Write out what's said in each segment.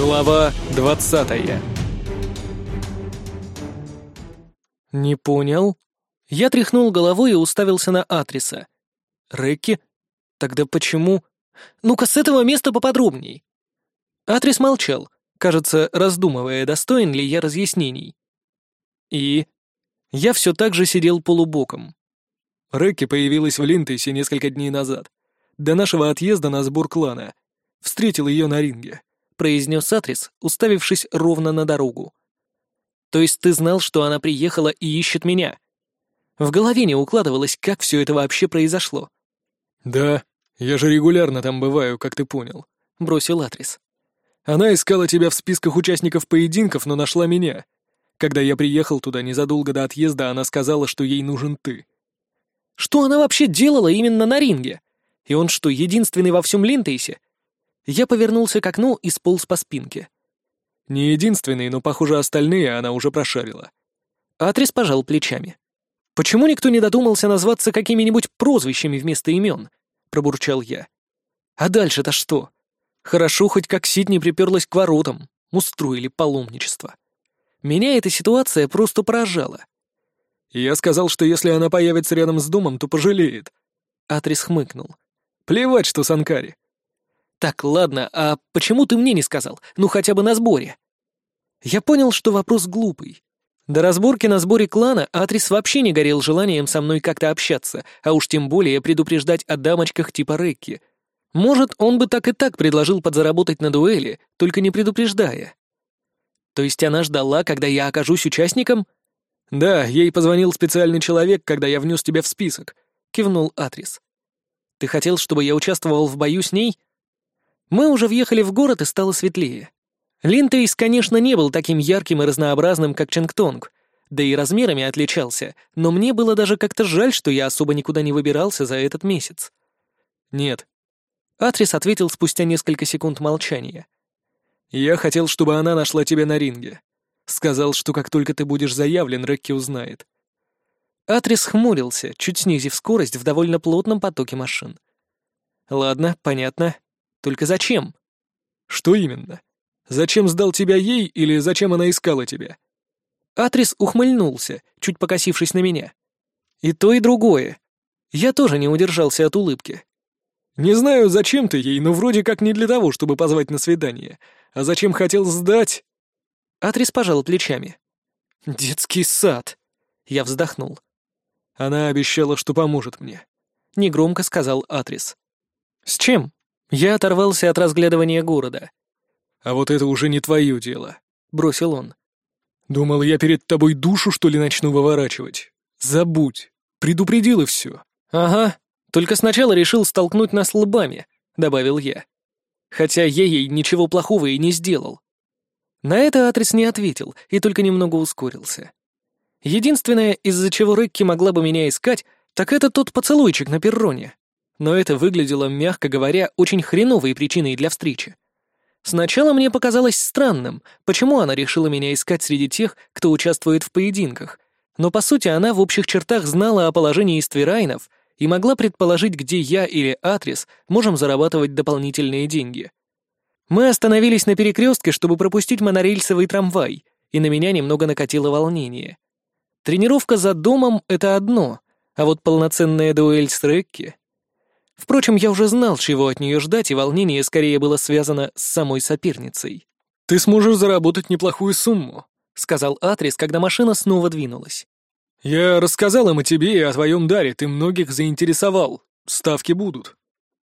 Глава двадцатая «Не понял?» Я тряхнул головой и уставился на Атриса. «Рэкки? Тогда почему...» «Ну-ка, с этого места поподробней!» Атрис молчал, кажется, раздумывая, достоин ли я разъяснений. И... Я все так же сидел полубоком. Рэкки появилась в Линтейсе несколько дней назад, до нашего отъезда на сбор клана. Встретил ее на ринге произнес Атрис, уставившись ровно на дорогу. «То есть ты знал, что она приехала и ищет меня?» В голове не укладывалось, как все это вообще произошло. «Да, я же регулярно там бываю, как ты понял», — бросил Атрис. «Она искала тебя в списках участников поединков, но нашла меня. Когда я приехал туда незадолго до отъезда, она сказала, что ей нужен ты». «Что она вообще делала именно на ринге? И он что, единственный во всем Линтейсе? Я повернулся к окну и сполз по спинке. Не единственный, но, похоже, остальные она уже прошарила. Атрис пожал плечами. «Почему никто не додумался назваться какими-нибудь прозвищами вместо имен?» — пробурчал я. «А дальше-то что? Хорошо, хоть как Сидни приперлась к воротам, устроили паломничество. Меня эта ситуация просто поражала. Я сказал, что если она появится рядом с домом, то пожалеет. Атрис хмыкнул. Плевать, что Санкари. «Так, ладно, а почему ты мне не сказал? Ну, хотя бы на сборе?» Я понял, что вопрос глупый. До разборки на сборе клана Атрис вообще не горел желанием со мной как-то общаться, а уж тем более предупреждать о дамочках типа Рекки. Может, он бы так и так предложил подзаработать на дуэли, только не предупреждая. То есть она ждала, когда я окажусь участником? Да, ей позвонил специальный человек, когда я внес тебя в список, кивнул Атрис. Ты хотел, чтобы я участвовал в бою с ней? Мы уже въехали в город и стало светлее. Линтейс, конечно, не был таким ярким и разнообразным, как Чангтонг, да и размерами отличался, но мне было даже как-то жаль, что я особо никуда не выбирался за этот месяц. «Нет». Атрис ответил спустя несколько секунд молчания. «Я хотел, чтобы она нашла тебя на ринге. Сказал, что как только ты будешь заявлен, Рекки узнает». Атрис хмурился, чуть снизив скорость в довольно плотном потоке машин. «Ладно, понятно. Только зачем? Что именно? Зачем сдал тебя ей или зачем она искала тебя? Атрис ухмыльнулся, чуть покосившись на меня. И то, и другое. Я тоже не удержался от улыбки. Не знаю, зачем ты ей, но вроде как не для того, чтобы позвать на свидание. А зачем хотел сдать? Атрис пожал плечами. «Детский сад!» Я вздохнул. Она обещала, что поможет мне. Негромко сказал Атрис. «С чем?» Я оторвался от разглядывания города. «А вот это уже не твое дело», — бросил он. «Думал, я перед тобой душу, что ли, начну выворачивать? Забудь. Предупредил и все». «Ага, только сначала решил столкнуть нас лбами», — добавил я. Хотя я ей ничего плохого и не сделал. На это адрес не ответил и только немного ускорился. Единственное, из-за чего Рекки могла бы меня искать, так это тот поцелуйчик на перроне но это выглядело, мягко говоря, очень хреновой причиной для встречи. Сначала мне показалось странным, почему она решила меня искать среди тех, кто участвует в поединках, но по сути она в общих чертах знала о положении ствирайнов и могла предположить, где я или Атрис можем зарабатывать дополнительные деньги. Мы остановились на перекрестке, чтобы пропустить монорельсовый трамвай, и на меня немного накатило волнение. Тренировка за домом — это одно, а вот полноценная дуэль с Рекки Впрочем, я уже знал, чего от нее ждать, и волнение скорее было связано с самой соперницей. «Ты сможешь заработать неплохую сумму», — сказал Атрис, когда машина снова двинулась. «Я рассказал им о тебе и о твоем даре, ты многих заинтересовал. Ставки будут».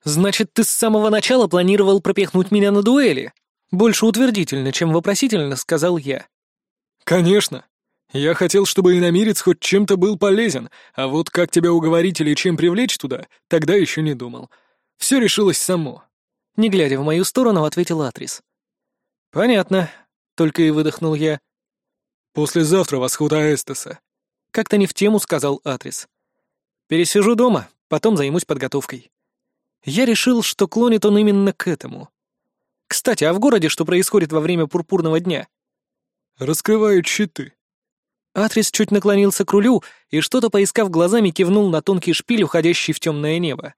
«Значит, ты с самого начала планировал пропихнуть меня на дуэли?» Больше утвердительно, чем вопросительно, сказал я. «Конечно. Я хотел, чтобы иномирец хоть чем-то был полезен, а вот как тебя уговорить или чем привлечь туда, тогда еще не думал. Все решилось само. Не глядя в мою сторону, ответил Атрис. «Понятно», — только и выдохнул я. «Послезавтра восход Аэстеса», — как-то не в тему сказал Атрис. «Пересижу дома, потом займусь подготовкой». Я решил, что клонит он именно к этому. Кстати, а в городе что происходит во время пурпурного дня? Раскрывают щиты. Атрис чуть наклонился к рулю и, что-то поискав глазами, кивнул на тонкий шпиль, уходящий в темное небо.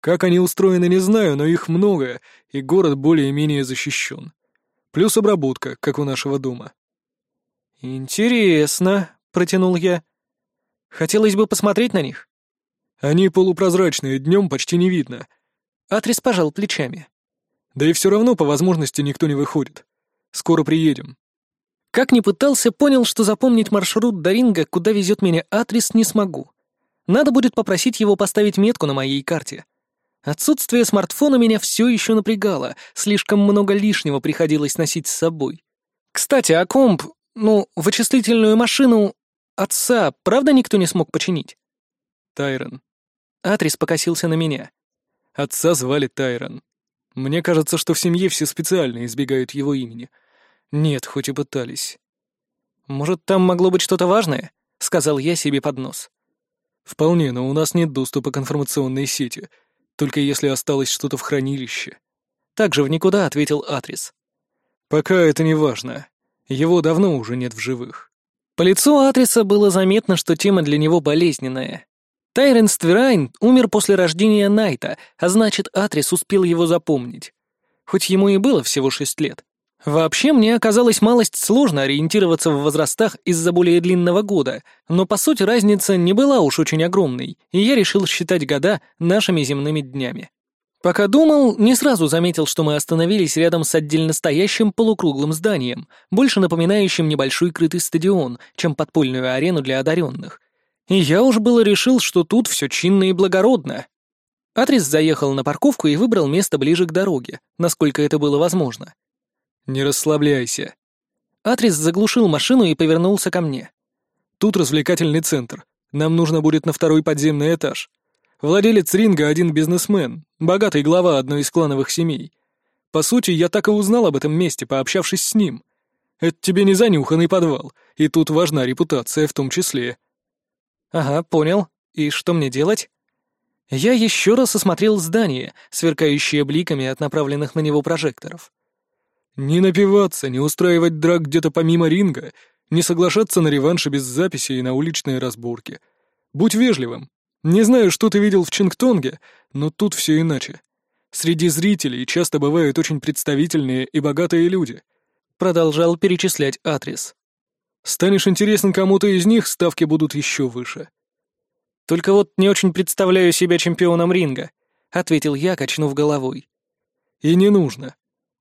Как они устроены, не знаю, но их много, и город более-менее защищен. Плюс обработка, как у нашего дома. «Интересно», — протянул я. «Хотелось бы посмотреть на них». «Они полупрозрачные, днем почти не видно». Атрис пожал плечами. «Да и все равно по возможности никто не выходит. Скоро приедем». Как ни пытался, понял, что запомнить маршрут до ринга, куда везет меня Атрис, не смогу. Надо будет попросить его поставить метку на моей карте. Отсутствие смартфона меня все еще напрягало, слишком много лишнего приходилось носить с собой. Кстати, а комп, ну, вычислительную машину отца, правда никто не смог починить? Тайрон. Атрис покосился на меня. Отца звали Тайрон. Мне кажется, что в семье все специально избегают его имени. Нет, хоть и пытались. Может, там могло быть что-то важное? Сказал я себе под нос. Вполне, но у нас нет доступа к информационной сети — только если осталось что-то в хранилище. Также в никуда ответил Атрис. Пока это не важно. Его давно уже нет в живых. По лицу Атриса было заметно, что тема для него болезненная. Тайрен Стверайн умер после рождения Найта, а значит, Атрис успел его запомнить. Хоть ему и было всего шесть лет. Вообще, мне оказалось малость сложно ориентироваться в возрастах из-за более длинного года, но по сути разница не была уж очень огромной, и я решил считать года нашими земными днями. Пока думал, не сразу заметил, что мы остановились рядом с отдельно стоящим полукруглым зданием, больше напоминающим небольшой крытый стадион, чем подпольную арену для одаренных. И я уж было решил, что тут все чинно и благородно. Атрис заехал на парковку и выбрал место ближе к дороге, насколько это было возможно. «Не расслабляйся». Атрис заглушил машину и повернулся ко мне. «Тут развлекательный центр. Нам нужно будет на второй подземный этаж. Владелец ринга один бизнесмен, богатый глава одной из клановых семей. По сути, я так и узнал об этом месте, пообщавшись с ним. Это тебе не занюханный подвал, и тут важна репутация в том числе». «Ага, понял. И что мне делать?» Я еще раз осмотрел здание, сверкающее бликами от направленных на него прожекторов. Не напиваться, не устраивать драк где-то помимо ринга, не соглашаться на реванши без записи и на уличные разборки. Будь вежливым. Не знаю, что ты видел в Чингтонге, но тут все иначе. Среди зрителей часто бывают очень представительные и богатые люди. Продолжал перечислять адрес. Станешь интересен кому-то из них, ставки будут еще выше. Только вот не очень представляю себя чемпионом ринга, ответил я, качнув головой. И не нужно.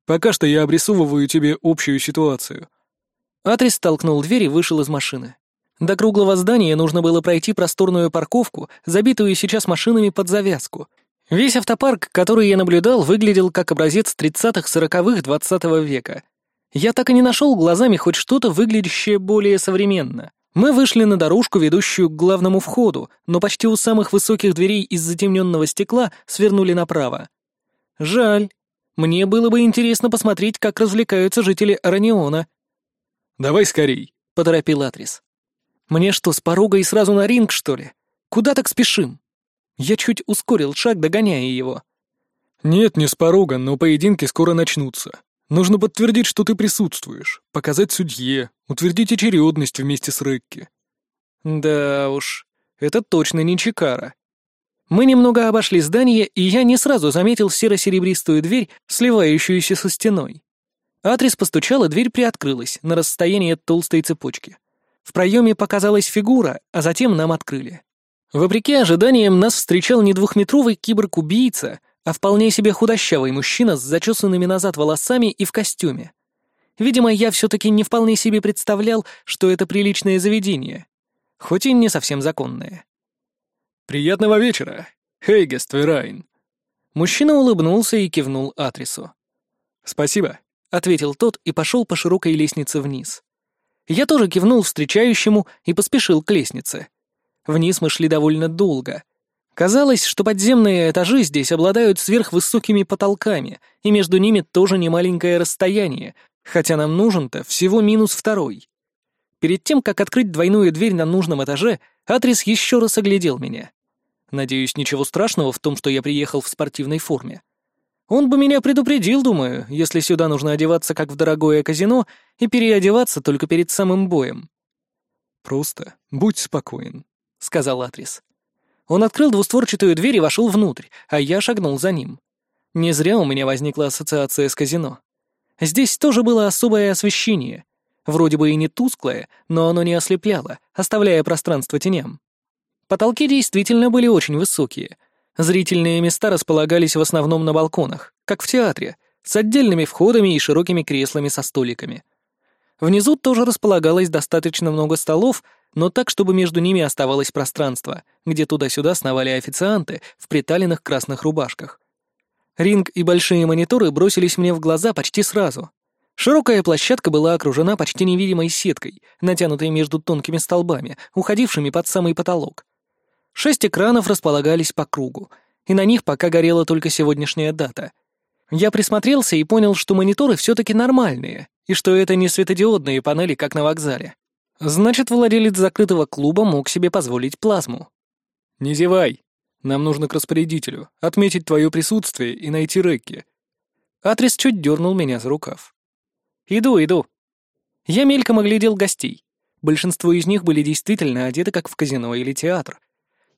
Пока что я обрисовываю тебе общую ситуацию». Атрис толкнул дверь и вышел из машины. До круглого здания нужно было пройти просторную парковку, забитую сейчас машинами под завязку. Весь автопарк, который я наблюдал, выглядел как образец 30-х-40-х 20 -го века. Я так и не нашел глазами хоть что-то, выглядящее более современно. Мы вышли на дорожку, ведущую к главному входу, но почти у самых высоких дверей из затемненного стекла свернули направо. Жаль, мне было бы интересно посмотреть, как развлекаются жители Араниона». «Давай скорей», — поторопил Атрис. «Мне что, с порога и сразу на ринг, что ли? Куда так спешим?» Я чуть ускорил шаг, догоняя его. «Нет, не с порога, но поединки скоро начнутся. Нужно подтвердить, что ты присутствуешь, показать судье, утвердить очередность вместе с Рекки». «Да уж, это точно не Чикара. Мы немного обошли здание, и я не сразу заметил серо-серебристую дверь, сливающуюся со стеной. Атрис постучал, и дверь приоткрылась на расстоянии толстой цепочки. В проеме показалась фигура, а затем нам открыли. Вопреки ожиданиям, нас встречал не двухметровый киборг-убийца, а вполне себе худощавый мужчина с зачесанными назад волосами и в костюме. Видимо, я все-таки не вполне себе представлял, что это приличное заведение, хоть и не совсем законное. «Приятного вечера, Хейгест Верайн!» Мужчина улыбнулся и кивнул адресу. «Спасибо», — ответил тот и пошел по широкой лестнице вниз. Я тоже кивнул встречающему и поспешил к лестнице. Вниз мы шли довольно долго. Казалось, что подземные этажи здесь обладают сверхвысокими потолками, и между ними тоже немаленькое расстояние, хотя нам нужен-то всего минус второй. Перед тем, как открыть двойную дверь на нужном этаже, Атрис еще раз оглядел меня. Надеюсь, ничего страшного в том, что я приехал в спортивной форме. Он бы меня предупредил, думаю, если сюда нужно одеваться как в дорогое казино и переодеваться только перед самым боем. «Просто будь спокоен», — сказал Атрис. Он открыл двустворчатую дверь и вошел внутрь, а я шагнул за ним. Не зря у меня возникла ассоциация с казино. Здесь тоже было особое освещение. Вроде бы и не тусклое, но оно не ослепляло, оставляя пространство теням. Потолки действительно были очень высокие. Зрительные места располагались в основном на балконах, как в театре, с отдельными входами и широкими креслами со столиками. Внизу тоже располагалось достаточно много столов, но так, чтобы между ними оставалось пространство, где туда-сюда сновали официанты в приталенных красных рубашках. Ринг и большие мониторы бросились мне в глаза почти сразу. Широкая площадка была окружена почти невидимой сеткой, натянутой между тонкими столбами, уходившими под самый потолок. Шесть экранов располагались по кругу, и на них пока горела только сегодняшняя дата. Я присмотрелся и понял, что мониторы все-таки нормальные, и что это не светодиодные панели, как на вокзале. Значит, владелец закрытого клуба мог себе позволить плазму. «Не зевай», нам нужно к распорядителю, отметить твое присутствие и найти Рекки». Атрис чуть дернул меня за рукав. «Иду, иду». Я мельком оглядел гостей. Большинство из них были действительно одеты, как в казино или театр.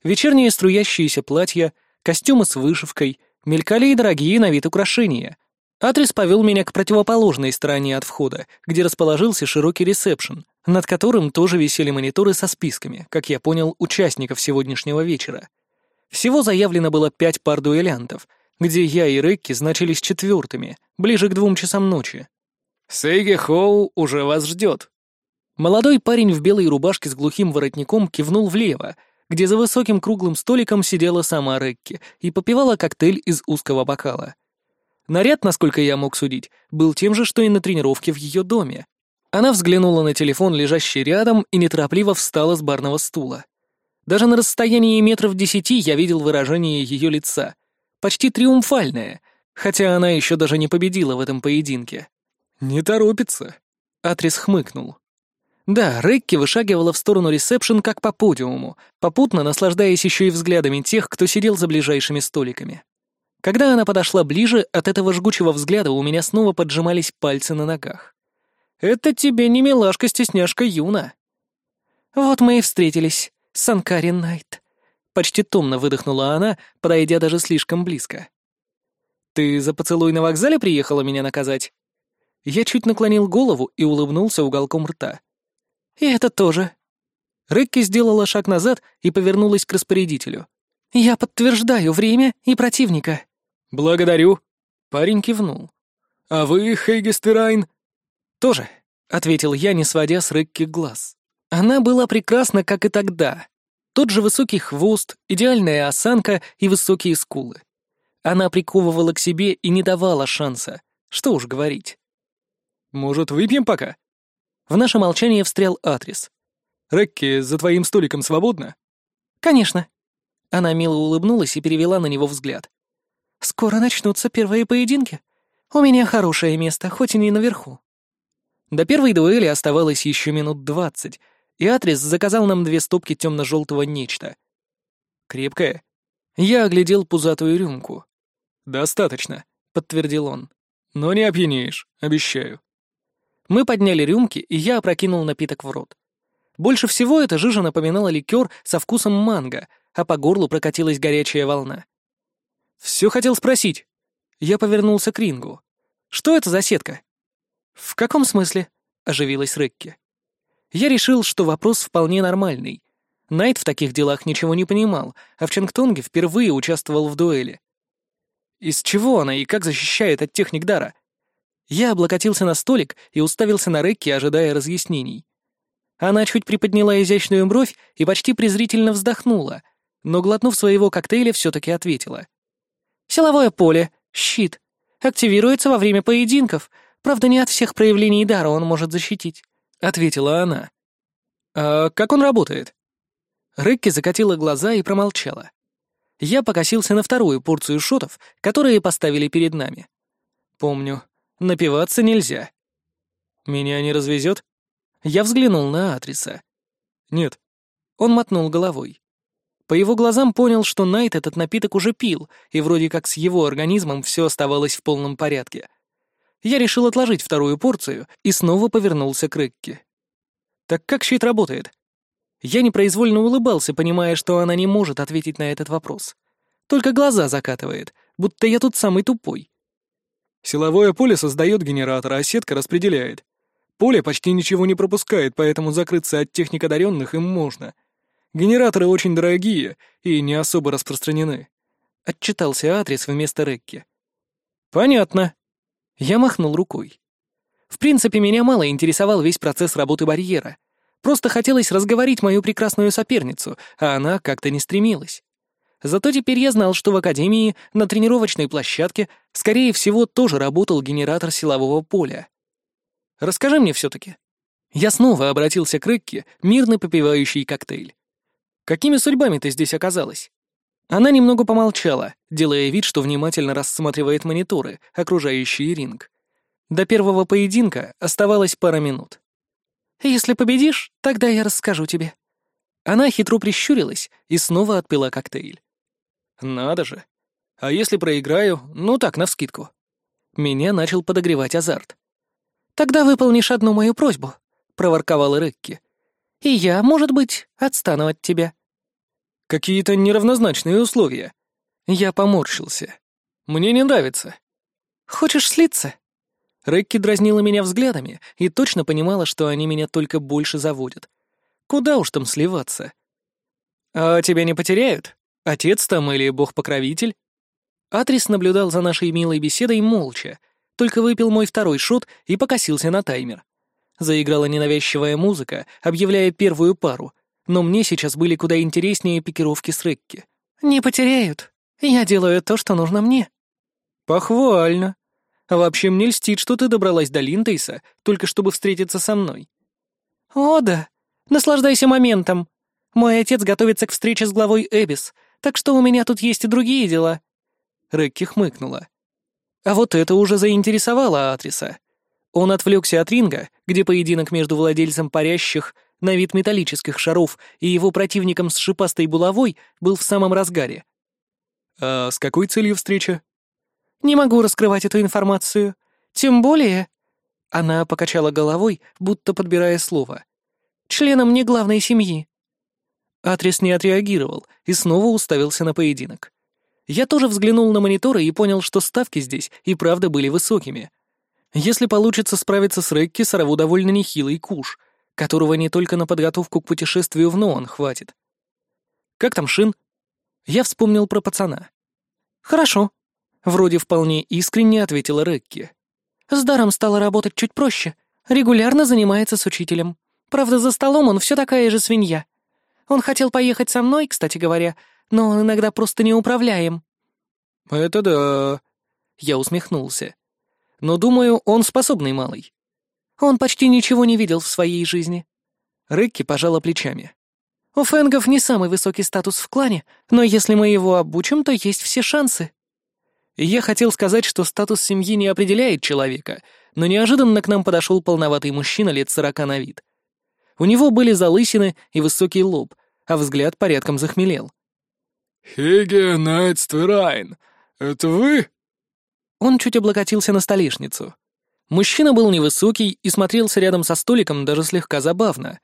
Вечерние струящиеся платья, костюмы с вышивкой, мелькали и дорогие на вид украшения. Атрис повел меня к противоположной стороне от входа, где расположился широкий ресепшн, над которым тоже висели мониторы со списками, как я понял, участников сегодняшнего вечера. Всего заявлено было пять пар дуэлянтов, где я и Рекки значились четвертыми, ближе к двум часам ночи. «Сейги Хоу уже вас ждет». Молодой парень в белой рубашке с глухим воротником кивнул влево, где за высоким круглым столиком сидела сама Рекки и попивала коктейль из узкого бокала. Наряд, насколько я мог судить, был тем же, что и на тренировке в ее доме. Она взглянула на телефон, лежащий рядом, и неторопливо встала с барного стула. Даже на расстоянии метров десяти я видел выражение ее лица. Почти триумфальное, хотя она еще даже не победила в этом поединке. «Не торопится», — Атрис хмыкнул. Да, Рекки вышагивала в сторону ресепшн как по подиуму, попутно наслаждаясь еще и взглядами тех, кто сидел за ближайшими столиками. Когда она подошла ближе, от этого жгучего взгляда у меня снова поджимались пальцы на ногах. «Это тебе не милашка-стесняшка Юна». «Вот мы и встретились», Санкари Найт!» Почти томно выдохнула она, подойдя даже слишком близко. «Ты за поцелуй на вокзале приехала меня наказать?» Я чуть наклонил голову и улыбнулся уголком рта. «И это тоже». Рекки сделала шаг назад и повернулась к распорядителю. «Я подтверждаю время и противника». «Благодарю». Парень кивнул. «А вы, Хейгестерайн?» «Тоже», — ответил я, не сводя с Рекки глаз. Она была прекрасна, как и тогда. Тот же высокий хвост, идеальная осанка и высокие скулы. Она приковывала к себе и не давала шанса. Что уж говорить. «Может, выпьем пока?» В наше молчание встрял адрес. «Рекки, за твоим столиком свободно?» «Конечно». Она мило улыбнулась и перевела на него взгляд. «Скоро начнутся первые поединки. У меня хорошее место, хоть и не наверху». До первой дуэли оставалось еще минут двадцать, и Атрис заказал нам две стопки темно-желтого нечто. «Крепкое?» Я оглядел пузатую рюмку. «Достаточно», — подтвердил он. «Но не опьянеешь, обещаю». Мы подняли рюмки, и я опрокинул напиток в рот. Больше всего эта жижа напоминала ликер со вкусом манго, а по горлу прокатилась горячая волна. «Все хотел спросить». Я повернулся к рингу. «Что это за сетка?» «В каком смысле?» — оживилась Рекки. Я решил, что вопрос вполне нормальный. Найт в таких делах ничего не понимал, а в Чангтонге впервые участвовал в дуэли. Из чего она и как защищает от техник дара? Я облокотился на столик и уставился на Рекки, ожидая разъяснений. Она чуть приподняла изящную бровь и почти презрительно вздохнула, но, глотнув своего коктейля, все-таки ответила. «Силовое поле, щит, активируется во время поединков, правда, не от всех проявлений дара он может защитить. — ответила она. «А как он работает?» Рекки закатила глаза и промолчала. Я покосился на вторую порцию шотов, которые поставили перед нами. Помню, напиваться нельзя. «Меня не развезет?» Я взглянул на адреса. «Нет». Он мотнул головой. По его глазам понял, что Найт этот напиток уже пил, и вроде как с его организмом все оставалось в полном порядке я решил отложить вторую порцию и снова повернулся к Рекке. «Так как щит работает?» Я непроизвольно улыбался, понимая, что она не может ответить на этот вопрос. Только глаза закатывает, будто я тут самый тупой. Силовое поле создает генератор, а сетка распределяет. Поле почти ничего не пропускает, поэтому закрыться от техник одаренных им можно. Генераторы очень дорогие и не особо распространены. Отчитался адрес вместо Рекки. Понятно. Я махнул рукой. В принципе, меня мало интересовал весь процесс работы барьера. Просто хотелось разговорить мою прекрасную соперницу, а она как-то не стремилась. Зато теперь я знал, что в Академии на тренировочной площадке, скорее всего, тоже работал генератор силового поля. Расскажи мне все-таки. Я снова обратился к Рекке, мирно попивающий коктейль. Какими судьбами ты здесь оказалась? Она немного помолчала, делая вид, что внимательно рассматривает мониторы, окружающие ринг. До первого поединка оставалось пара минут. «Если победишь, тогда я расскажу тебе». Она хитро прищурилась и снова отпила коктейль. «Надо же. А если проиграю, ну так, навскидку». Меня начал подогревать азарт. «Тогда выполнишь одну мою просьбу», — проворковала Рекки. «И я, может быть, отстану от тебя». «Какие-то неравнозначные условия». Я поморщился. «Мне не нравится». «Хочешь слиться?» Рекки дразнила меня взглядами и точно понимала, что они меня только больше заводят. Куда уж там сливаться? «А тебя не потеряют? Отец там или бог-покровитель?» Атрис наблюдал за нашей милой беседой молча, только выпил мой второй шот и покосился на таймер. Заиграла ненавязчивая музыка, объявляя первую пару, но мне сейчас были куда интереснее пикировки с Рекки. «Не потеряют. Я делаю то, что нужно мне». «Похвально. А вообще мне льстит, что ты добралась до Линтейса, только чтобы встретиться со мной». «О, да. Наслаждайся моментом. Мой отец готовится к встрече с главой Эбис, так что у меня тут есть и другие дела». Рекки хмыкнула. А вот это уже заинтересовало Атриса. Он отвлекся от ринга, где поединок между владельцем парящих на вид металлических шаров и его противником с шипастой булавой был в самом разгаре. «А с какой целью встреча?» «Не могу раскрывать эту информацию. Тем более...» Она покачала головой, будто подбирая слово. «Членом не главной семьи». Атрис не отреагировал и снова уставился на поединок. Я тоже взглянул на мониторы и понял, что ставки здесь и правда были высокими. Если получится справиться с Рекки, сорву довольно нехилый куш, которого не только на подготовку к путешествию в Ноан хватит. «Как там Шин?» Я вспомнил про пацана. «Хорошо», — вроде вполне искренне ответила Рекки. «С даром стало работать чуть проще. Регулярно занимается с учителем. Правда, за столом он все такая же свинья. Он хотел поехать со мной, кстати говоря, но он иногда просто неуправляем». «Это да», — я усмехнулся. «Но, думаю, он способный малый». «Он почти ничего не видел в своей жизни». Рыкки пожала плечами. «У фэнгов не самый высокий статус в клане, но если мы его обучим, то есть все шансы». Я хотел сказать, что статус семьи не определяет человека, но неожиданно к нам подошел полноватый мужчина лет сорока на вид. У него были залысины и высокий лоб, а взгляд порядком захмелел. «Хеге Найтстверайн, это вы?» Он чуть облокотился на столешницу. Мужчина был невысокий и смотрелся рядом со столиком даже слегка забавно.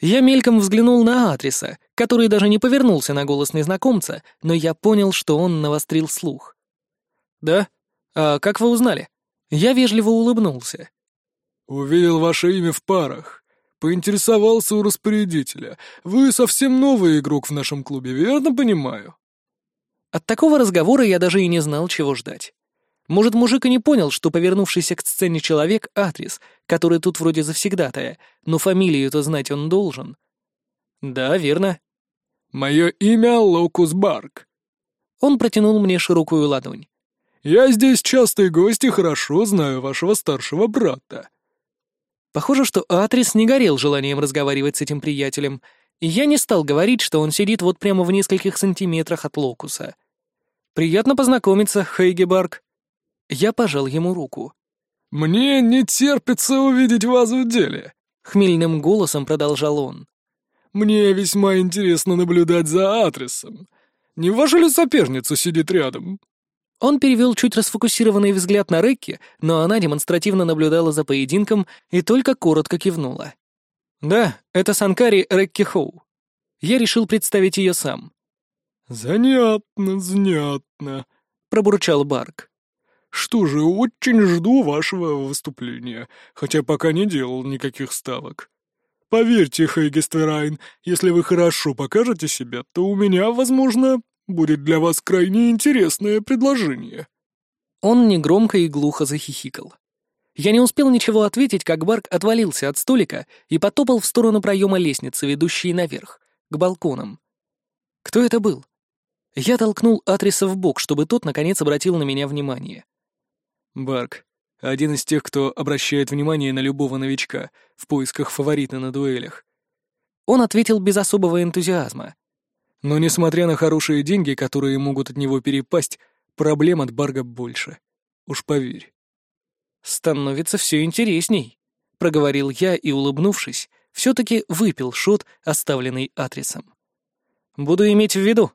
Я мельком взглянул на Атриса, который даже не повернулся на голос незнакомца, но я понял, что он навострил слух. «Да? А как вы узнали?» Я вежливо улыбнулся. «Увидел ваше имя в парах. Поинтересовался у распорядителя. Вы совсем новый игрок в нашем клубе, верно понимаю?» От такого разговора я даже и не знал, чего ждать. Может, мужик и не понял, что повернувшийся к сцене человек — Атрис, который тут вроде завсегдатая, но фамилию-то знать он должен. «Да, верно». «Мое имя Локус Барк». Он протянул мне широкую ладонь. «Я здесь частый гость и хорошо знаю вашего старшего брата. Похоже, что Атрис не горел желанием разговаривать с этим приятелем, и я не стал говорить, что он сидит вот прямо в нескольких сантиметрах от Локуса. «Приятно познакомиться, Хейгебарк». Я пожал ему руку. «Мне не терпится увидеть вас в деле», — хмельным голосом продолжал он. «Мне весьма интересно наблюдать за Атрисом. Не ваша ли соперница сидит рядом?» Он перевел чуть расфокусированный взгляд на Рекки, но она демонстративно наблюдала за поединком и только коротко кивнула. «Да, это Санкари Рекки Хоу. Я решил представить ее сам». «Занятно, занятно», — пробурчал Барк. Что же, очень жду вашего выступления, хотя пока не делал никаких ставок. Поверьте, Хейгестверайн, если вы хорошо покажете себя, то у меня, возможно, будет для вас крайне интересное предложение». Он негромко и глухо захихикал. Я не успел ничего ответить, как Барк отвалился от столика и потопал в сторону проема лестницы, ведущей наверх, к балконам. Кто это был? Я толкнул Атриса в бок, чтобы тот, наконец, обратил на меня внимание. Барк, один из тех, кто обращает внимание на любого новичка в поисках фаворита на дуэлях. Он ответил без особого энтузиазма. Но несмотря на хорошие деньги, которые могут от него перепасть, проблем от Барга больше. Уж поверь. «Становится все интересней», — проговорил я и, улыбнувшись, все-таки выпил шот, оставленный адресом. «Буду иметь в виду»,